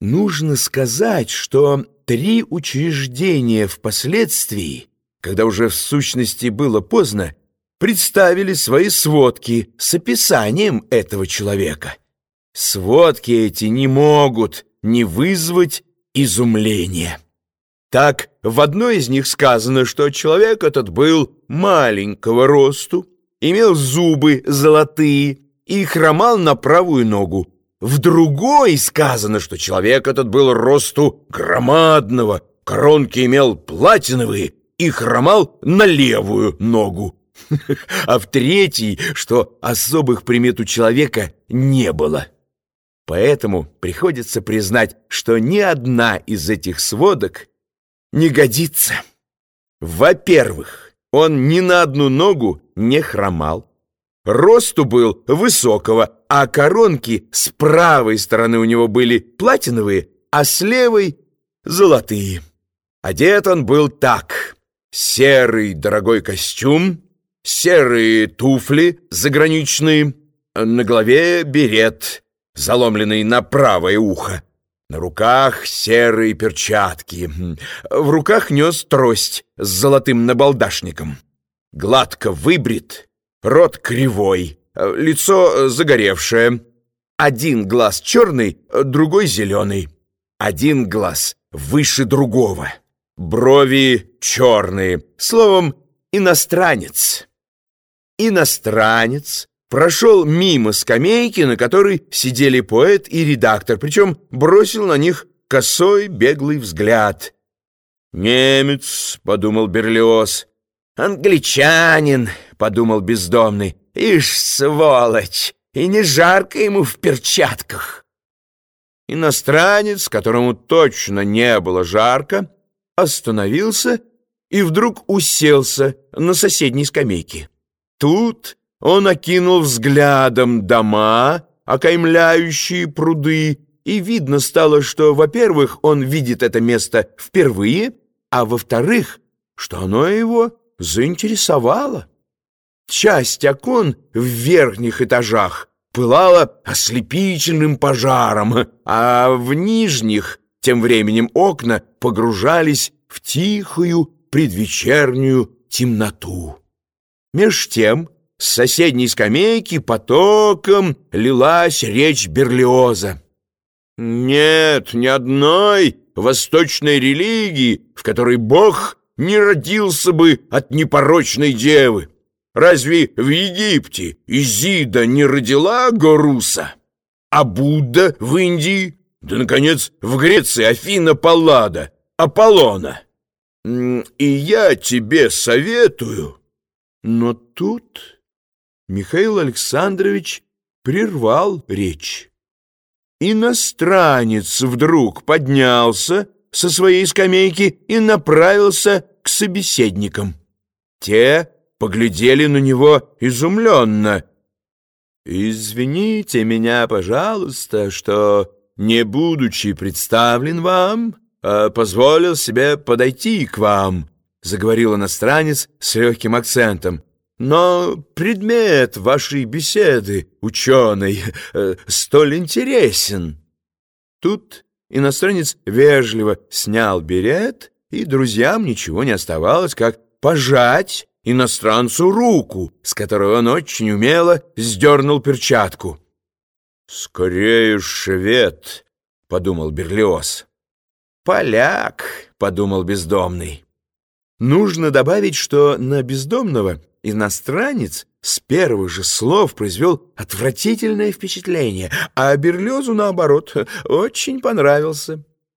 Нужно сказать, что три учреждения впоследствии, когда уже в сущности было поздно, представили свои сводки с описанием этого человека. Сводки эти не могут не вызвать изумления. Так, в одной из них сказано, что человек этот был маленького росту, имел зубы золотые и хромал на правую ногу, в другой сказано, что человек этот был росту громадного, коронки имел платиновые и хромал на левую ногу. А в третьей, что особых примет у человека не было. Поэтому приходится признать, что ни одна из этих сводок не годится. Во-первых, он ни на одну ногу не хромал. Росту был высокого, а коронки с правой стороны у него были платиновые, а с левой — золотые. Одет он был так. Серый дорогой костюм, серые туфли заграничные, на голове берет, заломленный на правое ухо. На руках серые перчатки. В руках нес трость с золотым набалдашником. Гладко выбрит, рот кривой, лицо загоревшее. Один глаз черный, другой зеленый. Один глаз выше другого. Брови черные. Словом, иностранец. Иностранец прошел мимо скамейки, на которой сидели поэт и редактор, причем бросил на них косой беглый взгляд. «Немец», — подумал Берлиоз, — «англичанин», — подумал бездомный, — «ишь, сволочь, и не жарко ему в перчатках». Иностранец, которому точно не было жарко, остановился и вдруг уселся на соседней скамейке. Тут он окинул взглядом дома, окаймляющие пруды, и видно стало, что, во-первых, он видит это место впервые, а во-вторых, что оно его заинтересовало. Часть окон в верхних этажах пылала ослепительным пожаром, а в нижних тем временем окна погружались в тихую предвечернюю темноту. Меж тем с соседней скамейки потоком лилась речь Берлиоза. Нет ни одной восточной религии, в которой Бог не родился бы от непорочной девы. Разве в Египте Изида не родила Горуса? А Будда в Индии? Да, наконец, в Греции Афина Паллада, Аполлона. И я тебе советую. Но тут Михаил Александрович прервал речь. Иностранец вдруг поднялся со своей скамейки и направился к собеседникам. Те поглядели на него изумленно. «Извините меня, пожалуйста, что, не будучи представлен вам, а позволил себе подойти к вам», заговорил иностранец с легким акцентом. Но предмет вашей беседы, ученый, э, столь интересен. Тут иностранец вежливо снял берет, и друзьям ничего не оставалось, как пожать иностранцу руку, с которой он очень умело сдернул перчатку. «Скорее швед», — подумал Берлиоз. «Поляк», — подумал бездомный. Нужно добавить, что на бездомного иностранец с первых же слов произвел отвратительное впечатление, а Берлезу, наоборот, очень понравился.